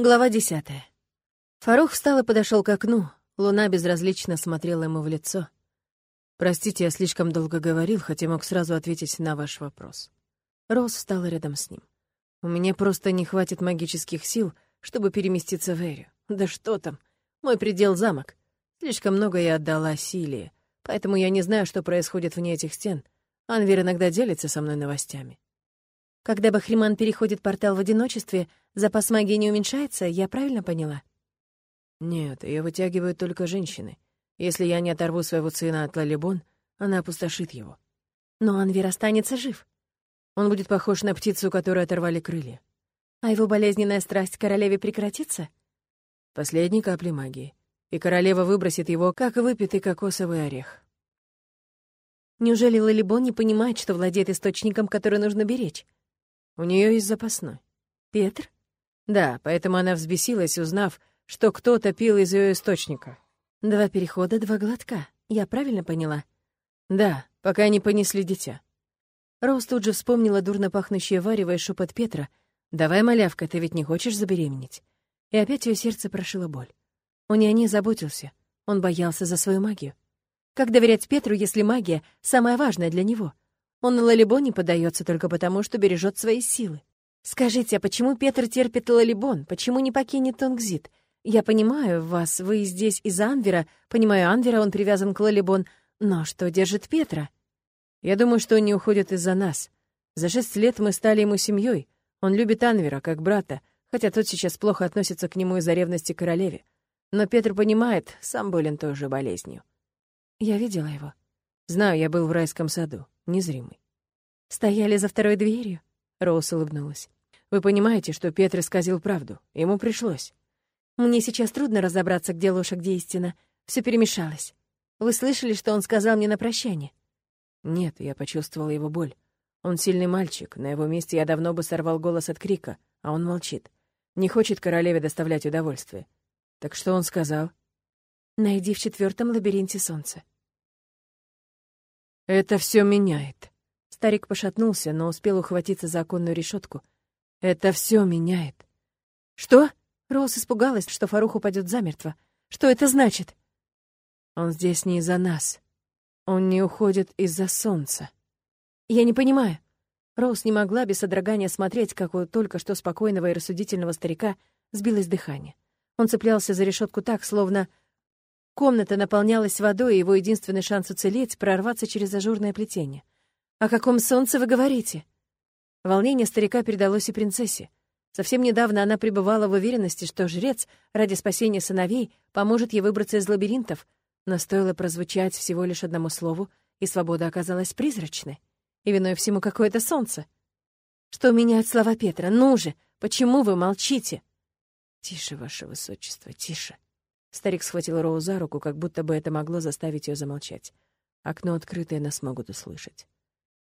Глава десятая. Фарух встал и подошел к окну. Луна безразлично смотрела ему в лицо. «Простите, я слишком долго говорил, хотя мог сразу ответить на ваш вопрос». Роуз встала рядом с ним. «У меня просто не хватит магических сил, чтобы переместиться в Эрию. Да что там, мой предел — замок. Слишком много я отдала Силии, поэтому я не знаю, что происходит вне этих стен. Анвер иногда делится со мной новостями. Когда Бахриман переходит портал в одиночестве, запас магии не уменьшается, я правильно поняла? Нет, ее вытягивают только женщины. Если я не оторву своего сына от Лалибон, она опустошит его. Но Анвер останется жив. Он будет похож на птицу, которой оторвали крылья. А его болезненная страсть к королеве прекратится? Последней капли магии. И королева выбросит его, как выпитый кокосовый орех. Неужели Лалибон не понимает, что владеет источником, который нужно беречь? У нее есть запасной. Петр? Да, поэтому она взбесилась, узнав, что кто-то пил из ее источника. Два перехода, два глотка. Я правильно поняла? Да, пока не понесли дитя. Роуз тут же вспомнила дурно пахнущее варево и шепот Петра. «Давай, малявка, ты ведь не хочешь забеременеть?» И опять ее сердце прошило боль. Он не о ней заботился. Он боялся за свою магию. Как доверять Петру, если магия — самая важная для него? Он Лалибон не поддается только потому, что бережет свои силы. Скажите, а почему Петр терпит Лалибон? Почему не покинет Тонгзит? Я понимаю вас, вы здесь из Анвера, понимаю Анвера, он привязан к Лалибон, но что держит Петра? Я думаю, что он не уходит из-за нас. За шесть лет мы стали ему семьей. Он любит Анвера, как брата, хотя тот сейчас плохо относится к нему из-за ревности королеве. Но Петр понимает, сам болен той же болезнью. Я видела его. Знаю, я был в райском саду незримый. «Стояли за второй дверью?» — Роуз улыбнулась. «Вы понимаете, что Петр сказал правду. Ему пришлось». «Мне сейчас трудно разобраться, где ложь, а где истина. Все перемешалось. Вы слышали, что он сказал мне на прощание?» «Нет, я почувствовала его боль. Он сильный мальчик. На его месте я давно бы сорвал голос от крика, а он молчит. Не хочет королеве доставлять удовольствие. Так что он сказал?» «Найди в четвертом лабиринте солнца». «Это все меняет». Старик пошатнулся, но успел ухватиться за оконную решетку. «Это все меняет». «Что?» Роуз испугалась, что Фарух упадет замертво. «Что это значит?» «Он здесь не из-за нас. Он не уходит из-за солнца». «Я не понимаю». Роуз не могла без содрогания смотреть, как у только что спокойного и рассудительного старика сбилось дыхание. Он цеплялся за решетку так, словно Комната наполнялась водой, и его единственный шанс уцелеть — прорваться через ажурное плетение. «О каком солнце вы говорите?» Волнение старика передалось и принцессе. Совсем недавно она пребывала в уверенности, что жрец ради спасения сыновей поможет ей выбраться из лабиринтов, но стоило прозвучать всего лишь одному слову, и свобода оказалась призрачной. И виной всему какое-то солнце. Что меняют слова Петра? Ну же, почему вы молчите? Тише, ваше высочество, тише. Старик схватил Роу за руку, как будто бы это могло заставить ее замолчать. Окно открытое, нас могут услышать.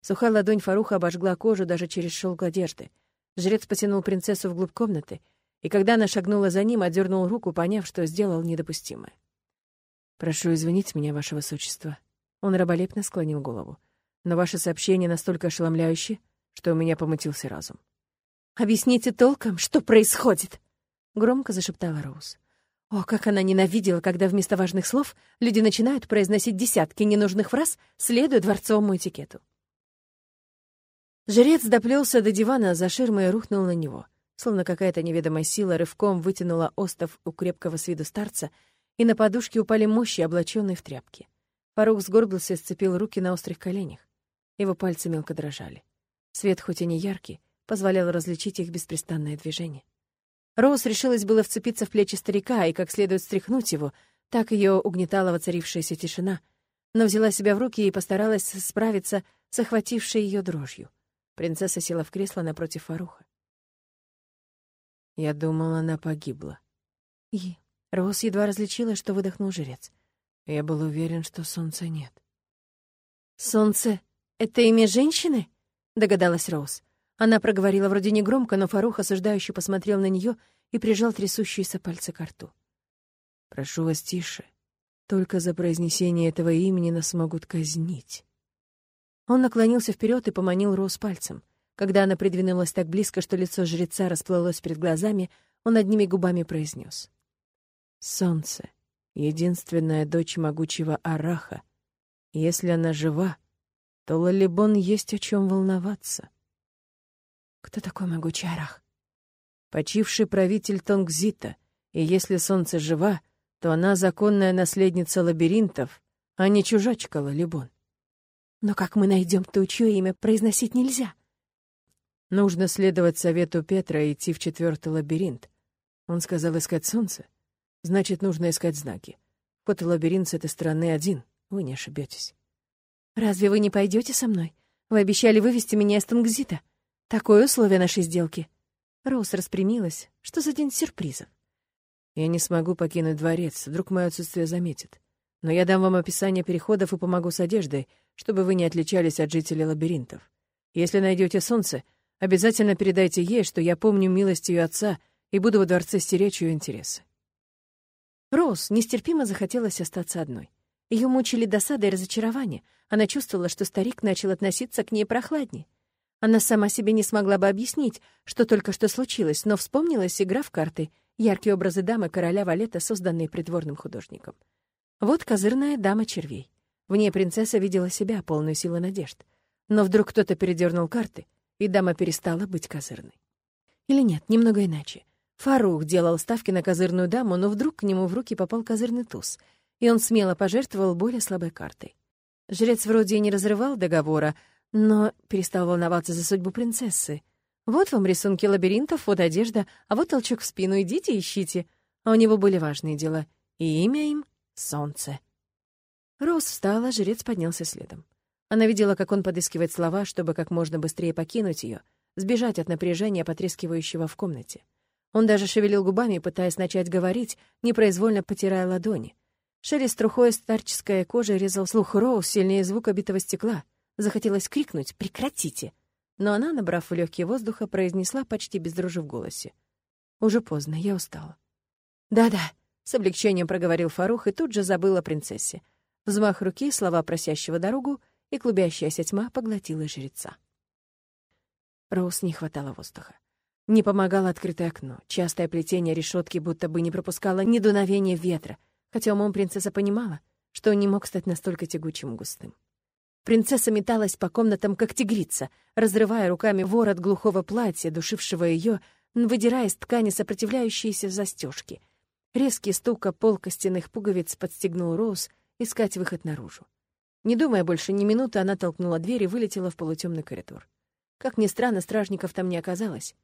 Сухая ладонь Фаруха обожгла кожу даже через шелк одежды. Жрец потянул принцессу вглубь комнаты, и когда она шагнула за ним, отдернул руку, поняв, что сделал недопустимое. «Прошу извинить меня, ваше высочество». Он раболепно склонил голову. «Но ваше сообщение настолько ошеломляющее, что у меня помутился разум». «Объясните толком, что происходит?» — громко зашептала Роуз. О, как она ненавидела, когда вместо важных слов люди начинают произносить десятки ненужных фраз, следуя дворцовому этикету. Жрец доплелся до дивана за ширмой и рухнул на него, словно какая-то неведомая сила рывком вытянула остов у крепкого с виду старца, и на подушке упали мощи, облаченные в тряпки. Фарух сгорбился и сцепил руки на острых коленях. Его пальцы мелко дрожали. Свет, хоть и не яркий, позволял различить их беспрестанное движение. Роуз решилась было вцепиться в плечи старика и как следует стряхнуть его, так ее угнетала воцарившаяся тишина, но взяла себя в руки и постаралась справиться с охватившей ее дрожью. Принцесса села в кресло напротив Фаруха. Я думала, она погибла. И Роуз едва различила, что выдохнул жрец. Я был уверен, что солнца нет. «Солнце — это имя женщины?» — догадалась Роуз. Она проговорила вроде негромко, но Фарух осуждающий посмотрел на нее и прижал трясущиеся пальцы к рту. «Прошу вас тише. Только за произнесение этого имени нас могут казнить». Он наклонился вперед и поманил Роуз пальцем. Когда она придвинулась так близко, что лицо жреца расплылось перед глазами, он одними губами произнес: «Солнце, единственная дочь могучего Араха. Если она жива, то Лалибон есть о чем волноваться». «Кто такой могучий Арах?» «Почивший правитель Тонгзита, и если солнце жива, то она законная наследница лабиринтов, а не чужачка Лалибон». «Но как мы найдем то, чье имя произносить нельзя?» Нужно следовать совету Петра и идти в четвертый лабиринт. Он сказал искать солнце. Значит, нужно искать знаки. Вход в лабиринт с этой стороны один. Вы не ошибетесь. Разве вы не пойдете со мной? Вы обещали вывести меня из Тангзита. Такое условие нашей сделки. Роуз распрямилась. Что за день сюрпризов? Я не смогу покинуть дворец, вдруг мое отсутствие заметит. Но я дам вам описание переходов и помогу с одеждой, чтобы вы не отличались от жителей лабиринтов. Если найдете солнце, Обязательно передайте ей, что я помню милость ее отца и буду во дворце стеречь ее интересы. Роуз нестерпимо захотелось остаться одной. Ее мучили досада и разочарование. Она чувствовала, что старик начал относиться к ней прохладнее. Она сама себе не смогла бы объяснить, что только что случилось, но вспомнилась игра в карты, яркие образы дамы короля Валета, созданные придворным художником. Вот козырная дама червей. В ней принцесса видела себя, полную силы надежд. Но вдруг кто-то передернул карты, и дама перестала быть козырной. Или нет, немного иначе. Фарух делал ставки на козырную даму, но вдруг к нему в руки попал козырный туз, и он смело пожертвовал более слабой картой. Жрец вроде и не разрывал договора, но перестал волноваться за судьбу принцессы. Вот вам рисунки лабиринтов, вот одежда, а вот толчок в спину, идите ищите. А у него были важные дела, и имя им — Солнце. Роуз встала, жрец поднялся следом. Она видела, как он подыскивает слова, чтобы как можно быстрее покинуть ее, сбежать от напряжения, потрескивающего в комнате. Он даже шевелил губами, пытаясь начать говорить, непроизвольно потирая ладони. Шелест трухой старческой кожи резал слух Роуз сильнее звука битого стекла. Захотелось крикнуть «Прекратите!», но она, набрав в легкие воздуха, произнесла почти без дрожи в голосе. «Уже поздно, я устала». «Да-да», — с облегчением проговорил Фарух и тут же забыл о принцессе. Взмах руки, слова просящего дорогу — и клубящаяся тьма поглотила жреца. Роуз не хватало воздуха. Не помогало открытое окно. Частое плетение решетки будто бы не пропускало ни дуновения ветра, хотя умом принцесса понимала, что он не мог стать настолько тягучим и густым. Принцесса металась по комнатам, как тигрица, разрывая руками ворот глухого платья, душившего ее, выдирая из ткани сопротивляющиеся застежки. Резкий стук о пол костяных пуговиц подстегнул Роуз искать выход наружу. Не думая больше ни минуты, она толкнула дверь и вылетела в полутемный коридор. Как ни странно, стражников там не оказалось.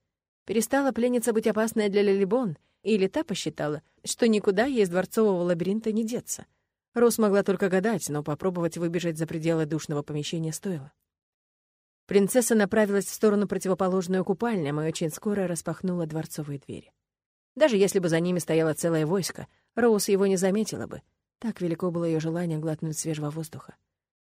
Перестала пленница быть опасной для Лилибон, или та посчитала, что никуда ей из дворцового лабиринта не деться. Рос могла только гадать, но попробовать выбежать за пределы душного помещения стоило. Принцесса направилась в сторону противоположную купальням и очень скоро распахнула дворцовые двери. Даже если бы за ними стояло целое войско, Роуз его не заметила бы. Так велико было ее желание глотнуть свежего воздуха.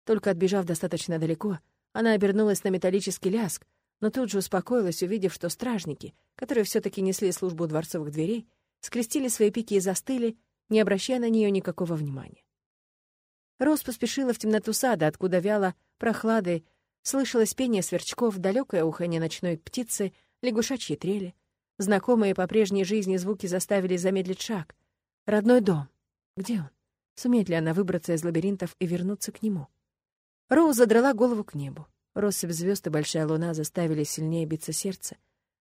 Только отбежав достаточно далеко, она обернулась на металлический ляск, но тут же успокоилась, увидев, что стражники, которые все таки несли службу дворцовых дверей, скрестили свои пики и застыли, не обращая на нее никакого внимания. Рос поспешила в темноту сада, откуда вяло, прохладой, слышалось пение сверчков, далекое уханье ночной птицы, лягушачьи трели. Знакомые по прежней жизни звуки заставили замедлить шаг. Родной дом. Где он? Сумеет ли она выбраться из лабиринтов и вернуться к нему? Роуз задрала голову к небу. Россыпь звезд и большая луна заставили сильнее биться сердце.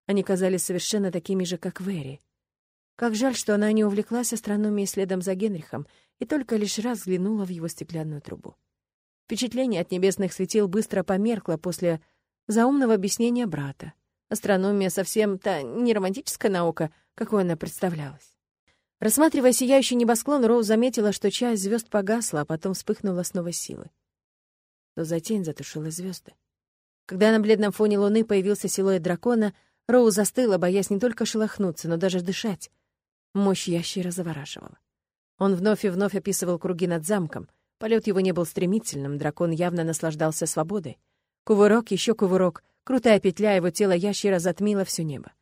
Они казались совершенно такими же, как Вэри. Как жаль, что она не увлеклась астрономией следом за Генрихом и только лишь раз взглянула в его стеклянную трубу. Впечатление от небесных светил быстро померкло после заумного объяснения брата. Астрономия совсем-то не романтическая наука, какой она представлялась. Рассматривая сияющий небосклон, Роуз заметила, что часть звезд погасла, а потом вспыхнула с новой силой то за тень затушила звезды. Когда на бледном фоне луны появился силуэт дракона, Роу застыла, боясь не только шелохнуться, но даже дышать. Мощь ящера завораживала. Он вновь и вновь описывал круги над замком. Полет его не был стремительным, дракон явно наслаждался свободой. Кувырок, еще кувырок, крутая петля его тела ящера затмила все небо.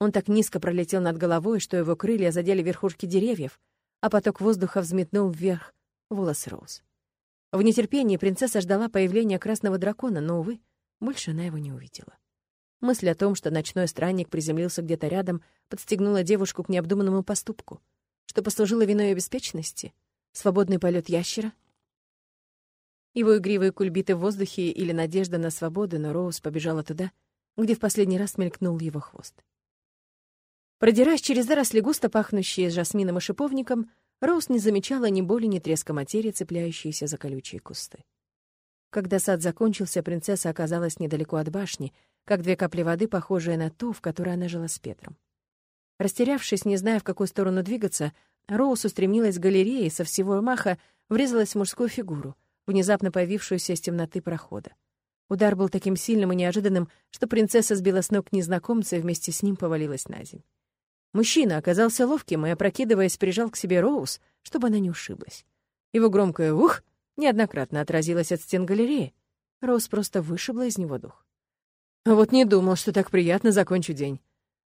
Он так низко пролетел над головой, что его крылья задели верхушки деревьев, а поток воздуха взметнул вверх волосы Роуз. В нетерпении принцесса ждала появления красного дракона, но, увы, больше она его не увидела. Мысль о том, что ночной странник приземлился где-то рядом, подстегнула девушку к необдуманному поступку. Что послужило виной ее? Свободный полет ящера? Его игривые кульбиты в воздухе или надежда на свободу, но Роуз побежала туда, где в последний раз мелькнул его хвост. Продираясь через заросли густо пахнущие жасмином и шиповником, Роуз не замечала ни боли, ни треска материи, цепляющиеся за колючие кусты. Когда сад закончился, принцесса оказалась недалеко от башни, как две капли воды, похожие на ту, в которой она жила с Петром. Растерявшись, не зная, в какую сторону двигаться, Роуз устремилась к галерее и со всего маха врезалась в мужскую фигуру, внезапно появившуюся из темноты прохода. Удар был таким сильным и неожиданным, что принцесса сбила с ног незнакомца и вместе с ним повалилась на землю. Мужчина оказался ловким и, опрокидываясь, прижал к себе Роуз, чтобы она не ушиблась. Его громкое «ух» неоднократно отразилось от стен галереи. Роуз просто вышибла из него дух. «Вот не думал, что так приятно закончу день».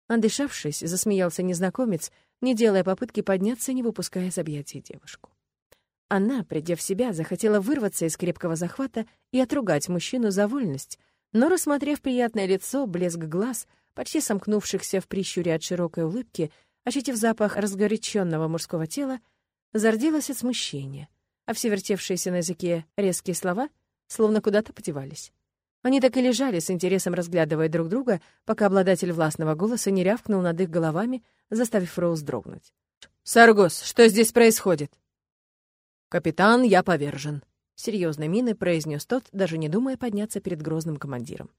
Отдышавшись, засмеялся незнакомец, не делая попытки подняться, не выпуская из объятий девушку. Она, придя в себя, захотела вырваться из крепкого захвата и отругать мужчину за вольность, но, рассмотрев приятное лицо, блеск глаз, почти сомкнувшихся в прищуре от широкой улыбки, ощутив запах разгоряченного мужского тела, зарделась от смущения, а все вертевшиеся на языке резкие слова словно куда-то подевались. Они так и лежали, с интересом разглядывая друг друга, пока обладатель властного голоса не рявкнул над их головами, заставив Роуз дрогнуть. «Саргос, что здесь происходит?» «Капитан, я повержен», — серьезной миной произнес тот, даже не думая подняться перед грозным командиром.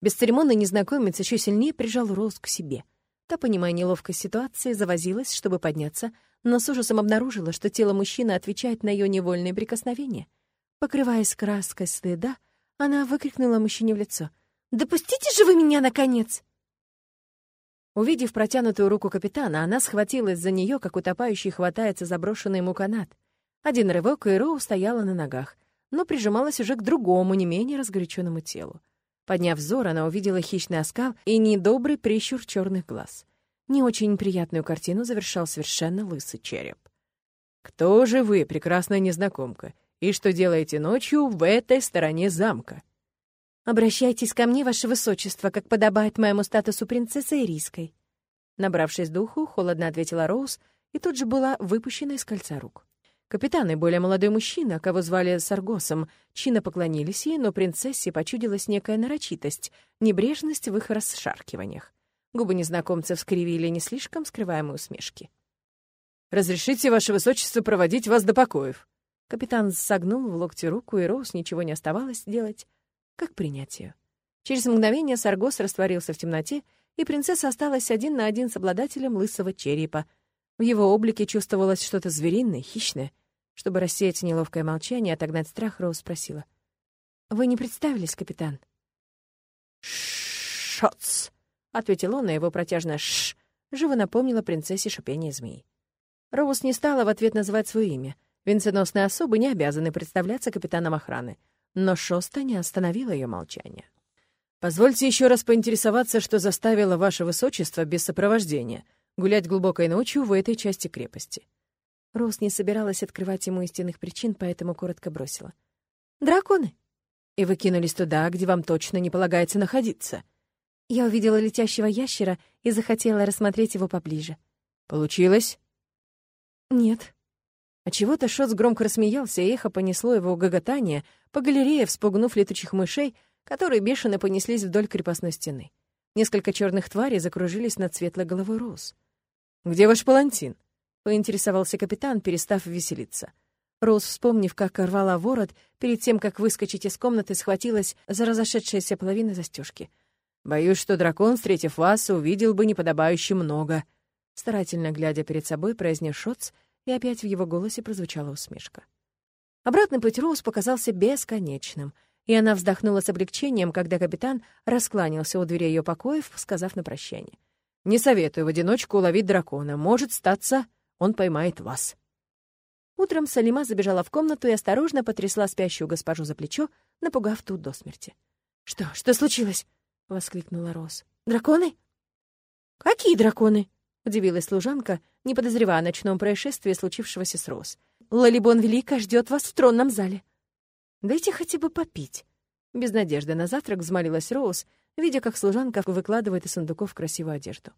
Бесцеремонный незнакомец еще сильнее прижал Роуз к себе. Та, понимая неловкость ситуации, завозилась, чтобы подняться, но с ужасом обнаружила, что тело мужчины отвечает на ее невольные прикосновения. Покрываясь краской стыда, она выкрикнула мужчине в лицо. «Допустите же вы меня, наконец!» Увидев протянутую руку капитана, она схватилась за нее, как утопающий хватается за брошенный ему канат. Один рывок, и Роу стояла на ногах, но прижималась уже к другому, не менее разгоряченному телу. Подняв взор, она увидела хищный оскал и недобрый прищур черных глаз. Не очень приятную картину завершал совершенно лысый череп. «Кто же вы, прекрасная незнакомка, и что делаете ночью в этой стороне замка?» «Обращайтесь ко мне, ваше высочество, как подобает моему статусу принцессы Ирийской». Набравшись духу, холодно ответила Роуз и тут же была выпущена из кольца рук. Капитан и более молодой мужчина, кого звали Саргосом, чинно поклонились ей, но принцессе почудилась некая нарочитость, небрежность в их расшаркиваниях. Губы незнакомцев скривили не слишком скрываемые усмешки. «Разрешите, ваше высочество, проводить вас до покоев?» Капитан согнул в локте руку, и Роуз ничего не оставалось делать, как принять ее. Через мгновение Саргос растворился в темноте, и принцесса осталась один на один с обладателем лысого черепа — в его облике чувствовалось что-то звериное, хищное. Чтобы рассеять неловкое молчание и отогнать страх, Роуз спросила. «Вы не представились, капитан?» «Шоц!» — ответил он, а его протяжное «шш» живо напомнило принцессе шипение змеи. Роуз не стала в ответ называть свое имя. Венценосные особы не обязаны представляться капитаном охраны. Но Шоста не остановила ее молчание. «Позвольте еще раз поинтересоваться, что заставило ваше высочество без сопровождения гулять глубокой ночью в этой части крепости. Роуз не собиралась открывать ему истинных причин, поэтому коротко бросила. «Драконы!» «И вы кинулись туда, где вам точно не полагается находиться». Я увидела летящего ящера и захотела рассмотреть его поближе. «Получилось?» «Нет». А чего-то Шоц громко рассмеялся, и эхо понесло его гоготание по галерее, вспугнув летучих мышей, которые бешено понеслись вдоль крепостной стены. Несколько черных тварей закружились над светлой головой Роуз. «Где ваш палантин?» — поинтересовался капитан, перестав веселиться. Роуз, вспомнив, как рвала ворот, перед тем, как выскочить из комнаты, схватилась за разошедшиеся половины застежки. «Боюсь, что дракон, встретив вас, увидел бы неподобающе много», старательно глядя перед собой, произнес Шоц, и опять в его голосе прозвучала усмешка. Обратный путь Роуз показался бесконечным, и она вздохнула с облегчением, когда капитан раскланялся у двери ее покоев, сказав на прощание. Не советую в одиночку ловить дракона. Может статься, он поймает вас. Утром Салима забежала в комнату и осторожно потрясла спящую госпожу за плечо, напугав ту до смерти. «Что? Что случилось?» — воскликнула Роз. «Драконы?» «Какие драконы?» — удивилась служанка, не подозревая о ночном происшествии, случившегося с Роз. «Лалибон Велика ждет вас в тронном зале». «Дайте хотя бы попить». Без надежды на завтрак взмолилась Роуз, видя, как служанка выкладывает из сундуков красивую одежду.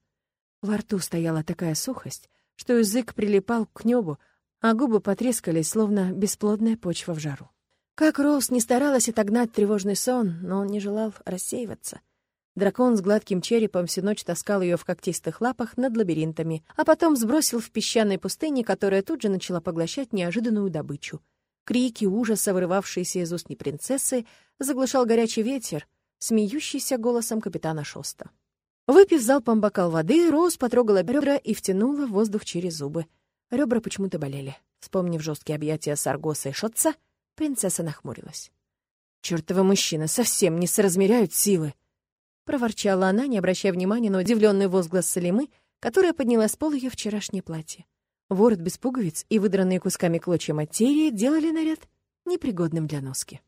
Во рту стояла такая сухость, что язык прилипал к небу, а губы потрескались, словно бесплодная почва в жару. Как Роуз не старалась отогнать тревожный сон, но он не желал рассеиваться. Дракон с гладким черепом всю ночь таскал ее в когтистых лапах над лабиринтами, а потом сбросил в песчаной пустыне, которая тут же начала поглощать неожиданную добычу. Крики ужаса, вырывавшиеся из уст принцессы, заглушал горячий ветер, смеющийся голосом капитана Шоста. Выпив залпом бокал воды, Роуз потрогала ребра и втянула воздух через зубы. Ребра почему-то болели. Вспомнив жесткие объятия Саргоса и Шотца, принцесса нахмурилась. «Чёртовы мужчины совсем не соразмеряют силы!» Проворчала она, не обращая внимания на удивленный возглас Салимы, которая подняла с пола ее вчерашнее платье. Ворот без пуговиц и выдранные кусками клочья материи делали наряд непригодным для носки.